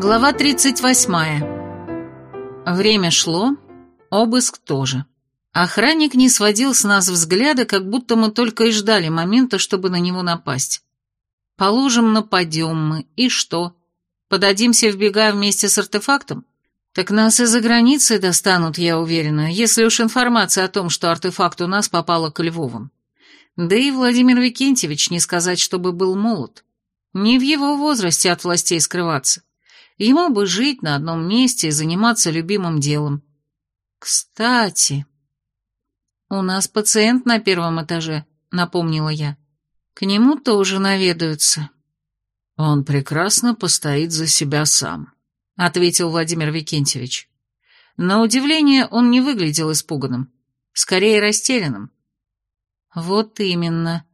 Глава 38. Время шло, обыск тоже. Охранник не сводил с нас взгляда, как будто мы только и ждали момента, чтобы на него напасть. Положим, нападем мы, и что? Подадимся в бега вместе с артефактом? Так нас и за границей достанут, я уверена, если уж информация о том, что артефакт у нас попала к Львовым. Да и Владимир Викентьевич не сказать, чтобы был молод. Не в его возрасте от властей скрываться. Ему бы жить на одном месте и заниматься любимым делом. Кстати, у нас пациент на первом этаже, напомнила я. К нему тоже наведаются. Он прекрасно постоит за себя сам, ответил Владимир Викентьевич. На удивление он не выглядел испуганным, скорее растерянным. Вот именно.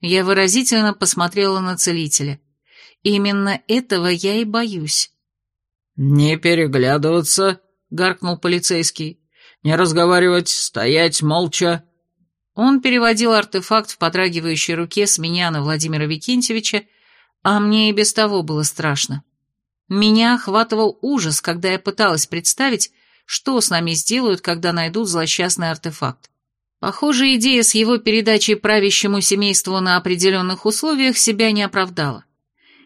Я выразительно посмотрела на целителя. Именно этого я и боюсь. «Не переглядываться», — гаркнул полицейский. «Не разговаривать, стоять молча». Он переводил артефакт в подрагивающей руке с меня на Владимира Викентьевича, а мне и без того было страшно. Меня охватывал ужас, когда я пыталась представить, что с нами сделают, когда найдут злосчастный артефакт. Похоже, идея с его передачей правящему семейству на определенных условиях себя не оправдала.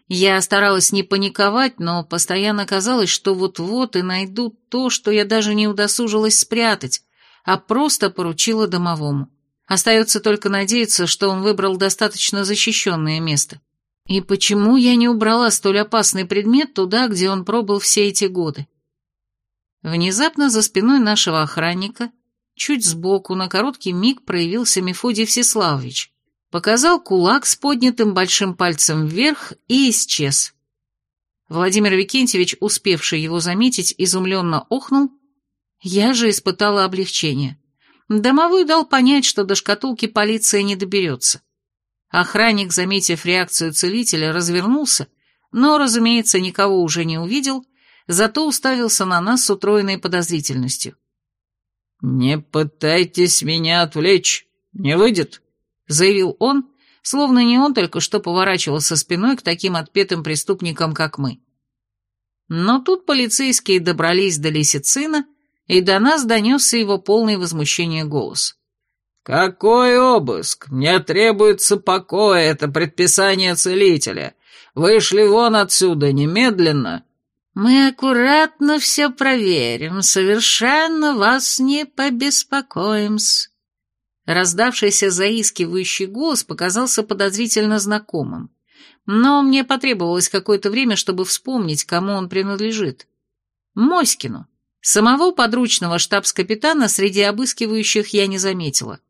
Я старалась не паниковать, но постоянно казалось, что вот-вот и найдут то, что я даже не удосужилась спрятать, а просто поручила домовому. Остается только надеяться, что он выбрал достаточно защищенное место. И почему я не убрала столь опасный предмет туда, где он пробыл все эти годы? Внезапно за спиной нашего охранника, чуть сбоку, на короткий миг проявился Мефодий Всеславович показал кулак с поднятым большим пальцем вверх и исчез. Владимир Викентьевич, успевший его заметить, изумленно охнул. Я же испытала облегчение. Домовой дал понять, что до шкатулки полиция не доберется. Охранник, заметив реакцию целителя, развернулся, но, разумеется, никого уже не увидел, зато уставился на нас с утроенной подозрительностью. «Не пытайтесь меня отвлечь, не выйдет», заявил он, словно не он только что поворачивался спиной к таким отпетым преступникам, как мы. Но тут полицейские добрались до Лисицина, и до нас донесся его полный возмущение голос. «Какой обыск? Мне требуется покой, это предписание целителя. Вышли вон отсюда немедленно!» «Мы аккуратно все проверим, совершенно вас не побеспокоим-с», Раздавшийся заискивающий голос показался подозрительно знакомым. Но мне потребовалось какое-то время, чтобы вспомнить, кому он принадлежит. Моськину. Самого подручного штабс-капитана среди обыскивающих я не заметила.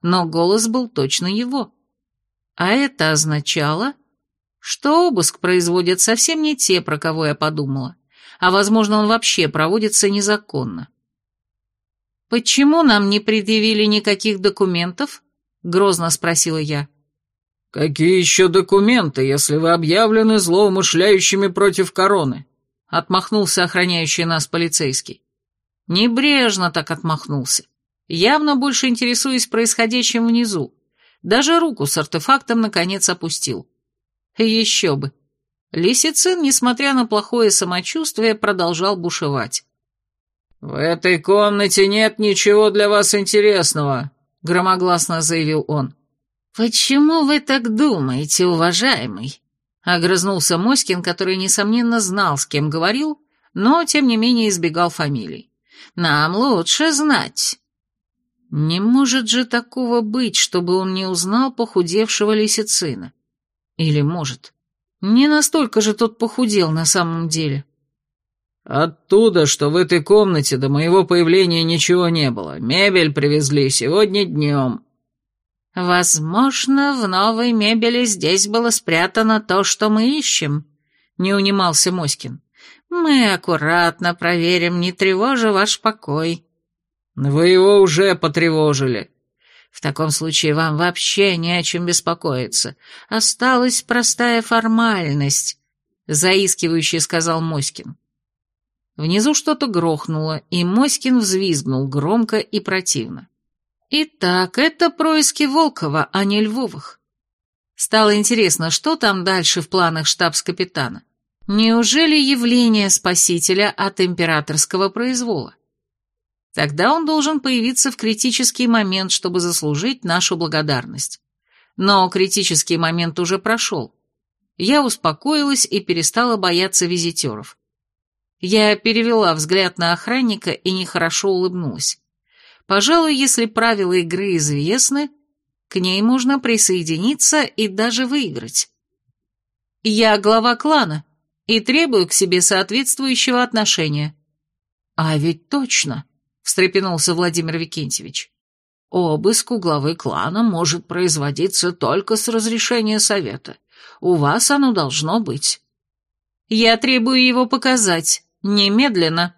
Но голос был точно его. А это означало, что обыск производят совсем не те, про кого я подумала. А, возможно, он вообще проводится незаконно. «Почему нам не предъявили никаких документов?» — грозно спросила я. «Какие еще документы, если вы объявлены злоумышляющими против короны?» — отмахнулся охраняющий нас полицейский. Небрежно так отмахнулся. Явно больше интересуясь происходящим внизу. Даже руку с артефактом наконец опустил. Еще бы. Лисицин, несмотря на плохое самочувствие, продолжал бушевать. «В этой комнате нет ничего для вас интересного», — громогласно заявил он. «Почему вы так думаете, уважаемый?» — огрызнулся Моськин, который, несомненно, знал, с кем говорил, но, тем не менее, избегал фамилий. «Нам лучше знать». Не может же такого быть, чтобы он не узнал похудевшего лисицина. Или может. Не настолько же тот похудел на самом деле. «Оттуда, что в этой комнате до моего появления ничего не было. Мебель привезли сегодня днем». «Возможно, в новой мебели здесь было спрятано то, что мы ищем», — не унимался Моськин. «Мы аккуратно проверим, не тревожа ваш покой». «Вы его уже потревожили». «В таком случае вам вообще не о чем беспокоиться. Осталась простая формальность», — заискивающе сказал Моськин. Внизу что-то грохнуло, и Моськин взвизгнул громко и противно. Итак, это происки Волкова, а не Львовых. Стало интересно, что там дальше в планах штабс-капитана. Неужели явление Спасителя от императорского произвола? Тогда он должен появиться в критический момент, чтобы заслужить нашу благодарность. Но критический момент уже прошел. Я успокоилась и перестала бояться визитеров. Я перевела взгляд на охранника и нехорошо улыбнулась. Пожалуй, если правила игры известны, к ней можно присоединиться и даже выиграть. Я глава клана и требую к себе соответствующего отношения. А ведь точно, встрепенулся Владимир Викентьевич. Обыск у главы клана может производиться только с разрешения совета. У вас оно должно быть. Я требую его показать. Немедленно.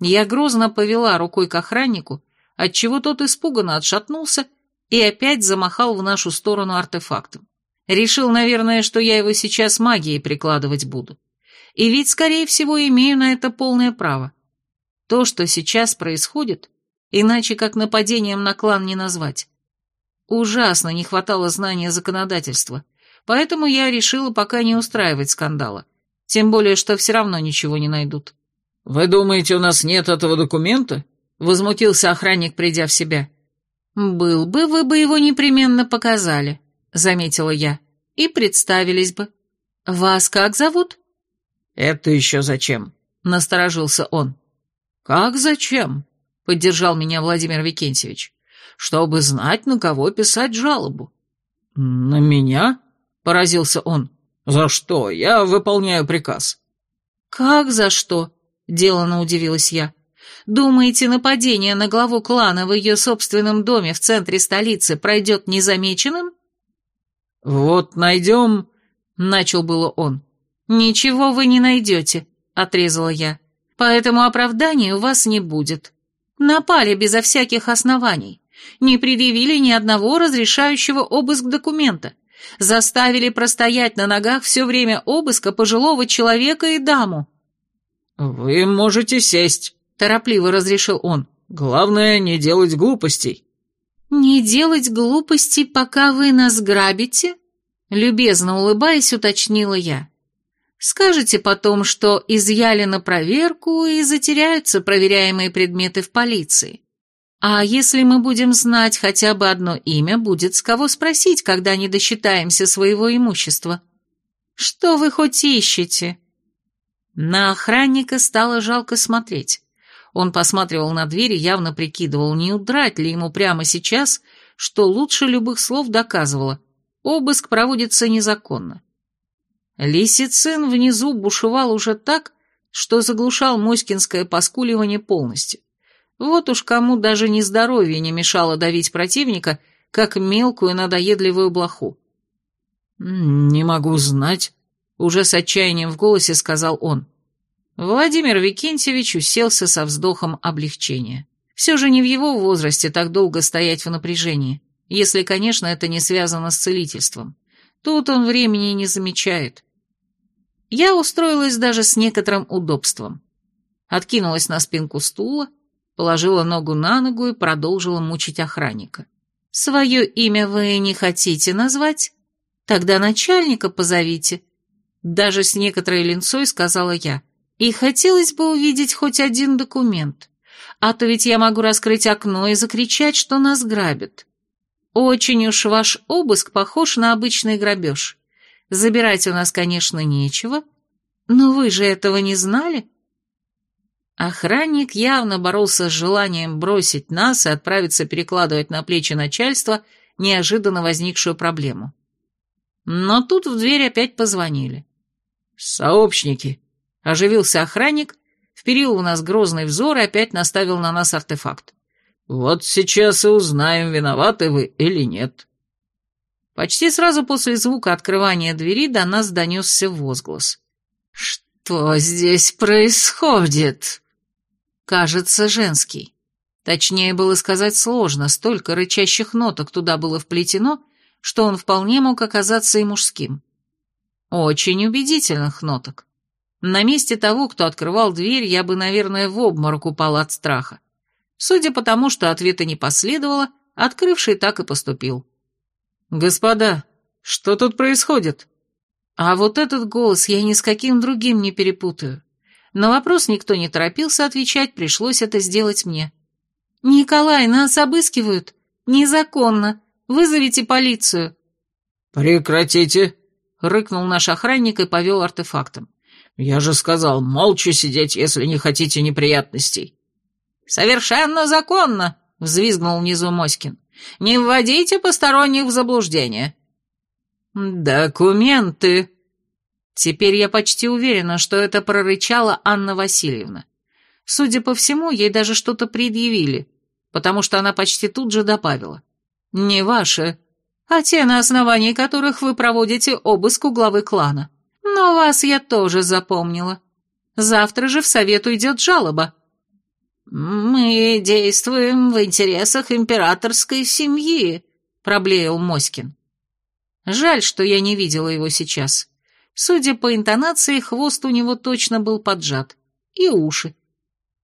Я грозно повела рукой к охраннику, отчего тот испуганно отшатнулся и опять замахал в нашу сторону артефактом. Решил, наверное, что я его сейчас магией прикладывать буду. И ведь, скорее всего, имею на это полное право. То, что сейчас происходит, иначе как нападением на клан не назвать. Ужасно не хватало знания законодательства, поэтому я решила пока не устраивать скандала. Тем более, что все равно ничего не найдут. «Вы думаете, у нас нет этого документа?» — возмутился охранник, придя в себя. «Был бы, вы бы его непременно показали», — заметила я, — «и представились бы. Вас как зовут?» «Это еще зачем?» — насторожился он. «Как зачем?» — поддержал меня Владимир Викентьевич. «Чтобы знать, на кого писать жалобу». «На меня?» — поразился он. «За что? Я выполняю приказ». «Как за что?» — делано удивилась я. Думаете, нападение на главу клана в ее собственном доме в центре столицы пройдет незамеченным? Вот найдем... Начал было он. Ничего вы не найдете, отрезала я. Поэтому оправдания у вас не будет. Напали безо всяких оснований. Не предъявили ни одного разрешающего обыск документа. Заставили простоять на ногах все время обыска пожилого человека и даму. «Вы можете сесть», — торопливо разрешил он. «Главное, не делать глупостей». «Не делать глупостей, пока вы нас грабите?» Любезно улыбаясь, уточнила я. «Скажете потом, что изъяли на проверку и затеряются проверяемые предметы в полиции. А если мы будем знать хотя бы одно имя, будет с кого спросить, когда не досчитаемся своего имущества. Что вы хоть ищете?» На охранника стало жалко смотреть. Он посматривал на дверь и явно прикидывал, не удрать ли ему прямо сейчас, что лучше любых слов доказывало. Обыск проводится незаконно. Лисицин внизу бушевал уже так, что заглушал Моськинское поскуливание полностью. Вот уж кому даже не здоровье не мешало давить противника, как мелкую надоедливую блоху. «Не могу знать», — уже с отчаянием в голосе сказал он. Владимир Викентьевич уселся со вздохом облегчения. Все же не в его возрасте так долго стоять в напряжении, если, конечно, это не связано с целительством. Тут он времени не замечает. Я устроилась даже с некоторым удобством. Откинулась на спинку стула, положила ногу на ногу и продолжила мучить охранника. «Свое имя вы не хотите назвать? Тогда начальника позовите». Даже с некоторой линцой сказала я. И хотелось бы увидеть хоть один документ. А то ведь я могу раскрыть окно и закричать, что нас грабят. Очень уж ваш обыск похож на обычный грабеж. Забирать у нас, конечно, нечего, но вы же этого не знали? Охранник явно боролся с желанием бросить нас и отправиться перекладывать на плечи начальства неожиданно возникшую проблему. Но тут в дверь опять позвонили. «Сообщники», Оживился охранник, вперил у нас грозный взор и опять наставил на нас артефакт. «Вот сейчас и узнаем, виноваты вы или нет». Почти сразу после звука открывания двери до нас донесся возглас. «Что здесь происходит?» Кажется, женский. Точнее было сказать сложно, столько рычащих ноток туда было вплетено, что он вполне мог оказаться и мужским. Очень убедительных ноток. На месте того, кто открывал дверь, я бы, наверное, в обморок упал от страха. Судя по тому, что ответа не последовало, открывший так и поступил. «Господа, что тут происходит?» А вот этот голос я ни с каким другим не перепутаю. На вопрос никто не торопился отвечать, пришлось это сделать мне. «Николай, нас обыскивают. Незаконно. Вызовите полицию». «Прекратите!» — рыкнул наш охранник и повел артефактом. «Я же сказал, молча сидеть, если не хотите неприятностей». «Совершенно законно!» — взвизгнул внизу Моськин. «Не вводите посторонних в заблуждение». «Документы!» Теперь я почти уверена, что это прорычала Анна Васильевна. Судя по всему, ей даже что-то предъявили, потому что она почти тут же добавила. «Не ваши, а те, на основании которых вы проводите обыск у главы клана. Но вас я тоже запомнила. Завтра же в совет уйдет жалоба». «Мы действуем в интересах императорской семьи», — проблеял Моськин. Жаль, что я не видела его сейчас. Судя по интонации, хвост у него точно был поджат. И уши.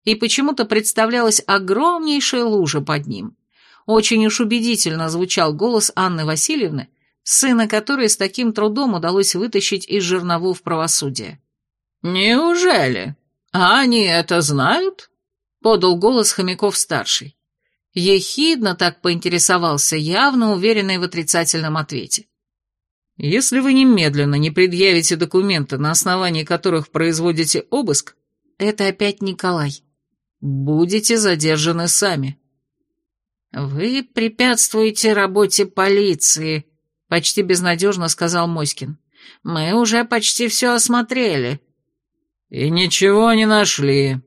И почему-то представлялась огромнейшая лужа под ним. Очень уж убедительно звучал голос Анны Васильевны, сына которой с таким трудом удалось вытащить из жерновов правосудия. «Неужели? А они это знают?» — подал голос Хомяков-старший. Ехидно так поинтересовался, явно уверенный в отрицательном ответе. Если вы немедленно не предъявите документы, на основании которых производите обыск, это опять Николай, будете задержаны сами. Вы препятствуете работе полиции, почти безнадежно сказал Моськин. Мы уже почти все осмотрели. И ничего не нашли,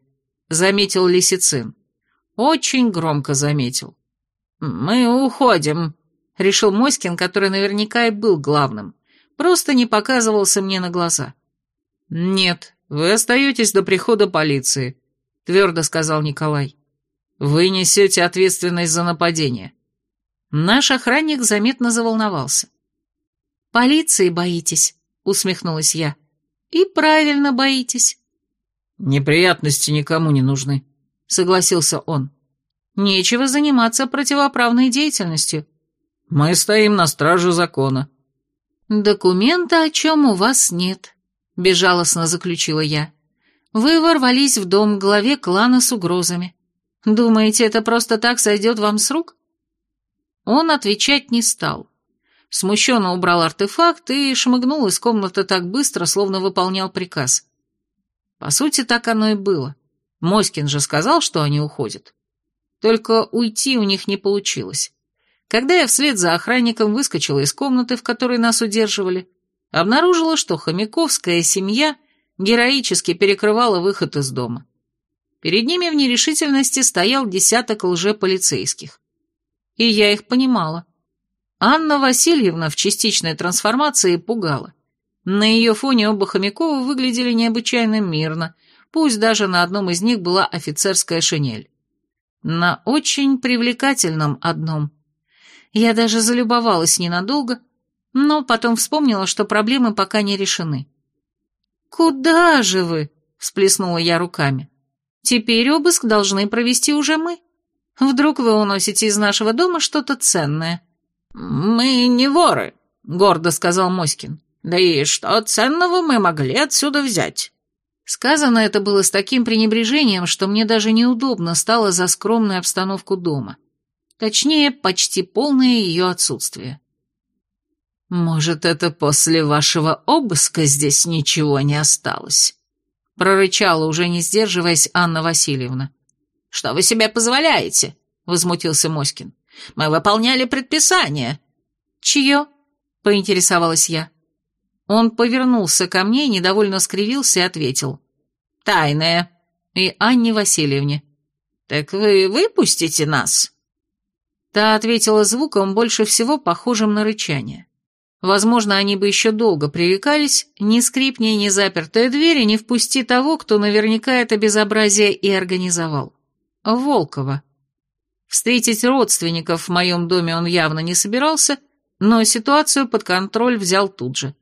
заметил Лисицин. Очень громко заметил. Мы уходим, решил Моськин, который наверняка и был главным. Просто не показывался мне на глаза. «Нет, вы остаетесь до прихода полиции», — твердо сказал Николай. «Вы несете ответственность за нападение». Наш охранник заметно заволновался. «Полиции боитесь», — усмехнулась я. «И правильно боитесь». «Неприятности никому не нужны», — согласился он. «Нечего заниматься противоправной деятельностью», мы стоим на страже закона». «Документа о чем у вас нет», — безжалостно заключила я. «Вы ворвались в дом главе клана с угрозами. Думаете, это просто так сойдет вам с рук?» Он отвечать не стал. Смущенно убрал артефакт и шмыгнул из комнаты так быстро, словно выполнял приказ. По сути, так оно и было. Моськин же сказал, что они уходят. Только уйти у них не получилось. Когда я вслед за охранником выскочила из комнаты, в которой нас удерживали, обнаружила, что хомяковская семья героически перекрывала выход из дома. Перед ними в нерешительности стоял десяток лжеполицейских. И я их понимала. Анна Васильевна в частичной трансформации пугала. На ее фоне оба Хомякова выглядели необычайно мирно, пусть даже на одном из них была офицерская шинель. На очень привлекательном одном. Я даже залюбовалась ненадолго, но потом вспомнила, что проблемы пока не решены. «Куда же вы?» – всплеснула я руками. «Теперь обыск должны провести уже мы. Вдруг вы уносите из нашего дома что-то ценное?» «Мы не воры», — гордо сказал Моськин. «Да и что ценного мы могли отсюда взять?» Сказано это было с таким пренебрежением, что мне даже неудобно стало за скромную обстановку дома. Точнее, почти полное ее отсутствие. «Может, это после вашего обыска здесь ничего не осталось?» прорычала, уже не сдерживаясь, Анна Васильевна. «Что вы себе позволяете?» — возмутился Моськин. «Мы выполняли предписание». «Чье?» — поинтересовалась я. Он повернулся ко мне, недовольно скривился и ответил. «Тайное». И Анне Васильевне. «Так вы выпустите нас?» Та ответила звуком, больше всего похожим на рычание. Возможно, они бы еще долго пререкались, ни скрипни, ни запертая дверь, и не впусти того, кто наверняка это безобразие и организовал. Волкова. Встретить родственников в моем доме он явно не собирался, но ситуацию под контроль взял тут же.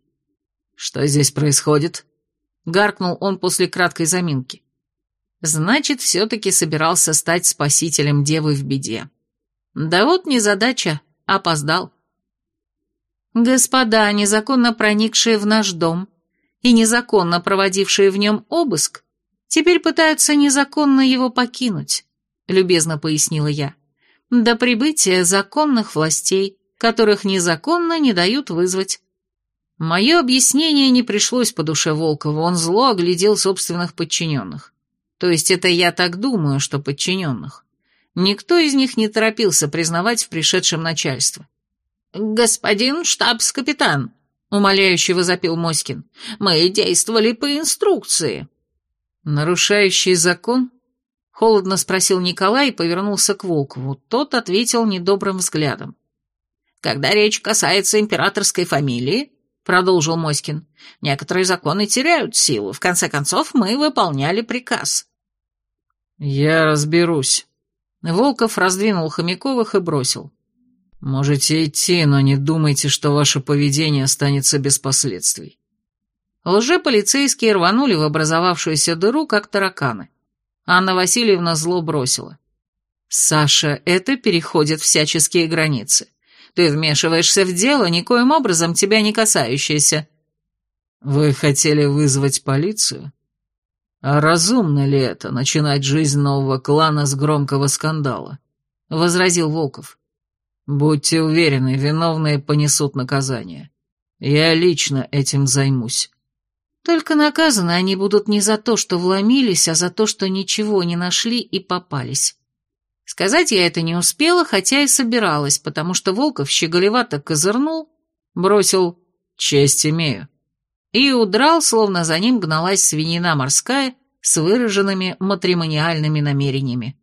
«Что здесь происходит?» — гаркнул он после краткой заминки. Значит, все-таки собирался стать спасителем девы в беде. Да вот незадача, опоздал. Господа, незаконно проникшие в наш дом и незаконно проводившие в нем обыск, теперь пытаются незаконно его покинуть, любезно пояснила я, до прибытия законных властей, которых незаконно не дают вызвать. Мое объяснение не пришлось по душе Волкову, он зло оглядел собственных подчиненных. То есть это я так думаю, что подчиненных. Никто из них не торопился признавать в пришедшем начальство. «Господин штабс-капитан», — умоляюще возопил Моськин, — «мы действовали по инструкции». «Нарушающий закон?» — холодно спросил Николай и повернулся к Волкову. Тот ответил недобрым взглядом. «Когда речь касается императорской фамилии, — продолжил Моськин, — некоторые законы теряют силу. В конце концов, мы выполняли приказ». «Я разберусь». Волков раздвинул Хомяковых и бросил. «Можете идти, но не думайте, что ваше поведение останется без последствий». Лже-полицейские рванули в образовавшуюся дыру, как тараканы. Анна Васильевна зло бросила. «Саша, это переходит всяческие границы. Ты вмешиваешься в дело, никоим образом тебя не касающееся». «Вы хотели вызвать полицию?» «А разумно ли это, начинать жизнь нового клана с громкого скандала?» — возразил Волков. «Будьте уверены, виновные понесут наказание. Я лично этим займусь». Только наказаны они будут не за то, что вломились, а за то, что ничего не нашли и попались. Сказать я это не успела, хотя и собиралась, потому что Волков щеголевато козырнул, бросил «честь имею» и удрал, словно за ним гналась свинина морская с выраженными матримониальными намерениями.